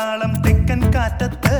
താളം തെക്കൻ കാറ്റത്ത്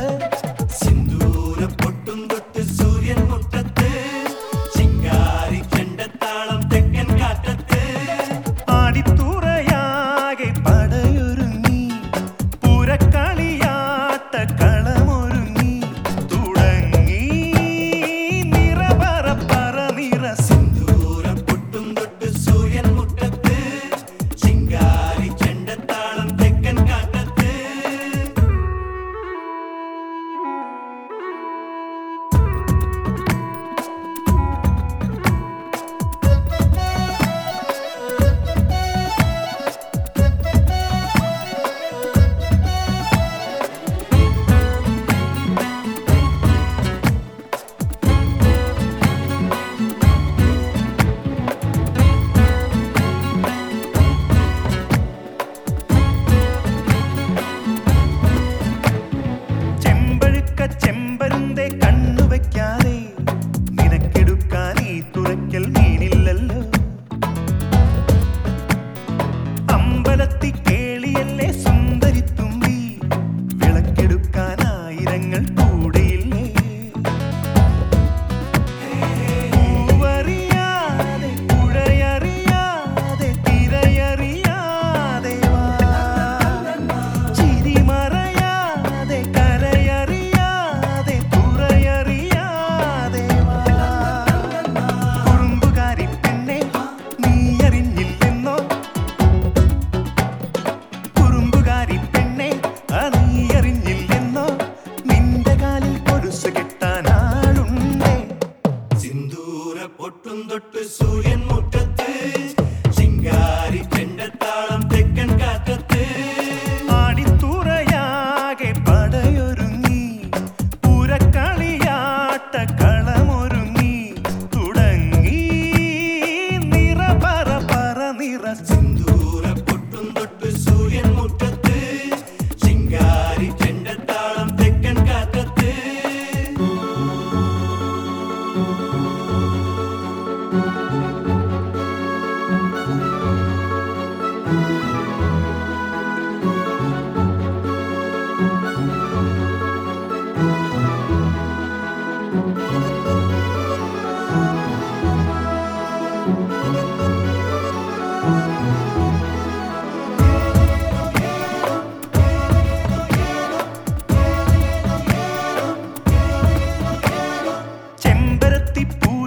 So get done.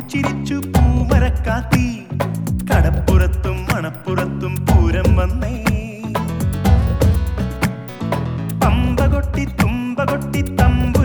ചിരിച്ചു പൂമരക്കാത്തി. കടപ്പുറത്തും മണപ്പുറത്തും പൂരം വന്നേ. പമ്പ കൊട്ടി തുമ്പ കൊട്ടി തമ്പു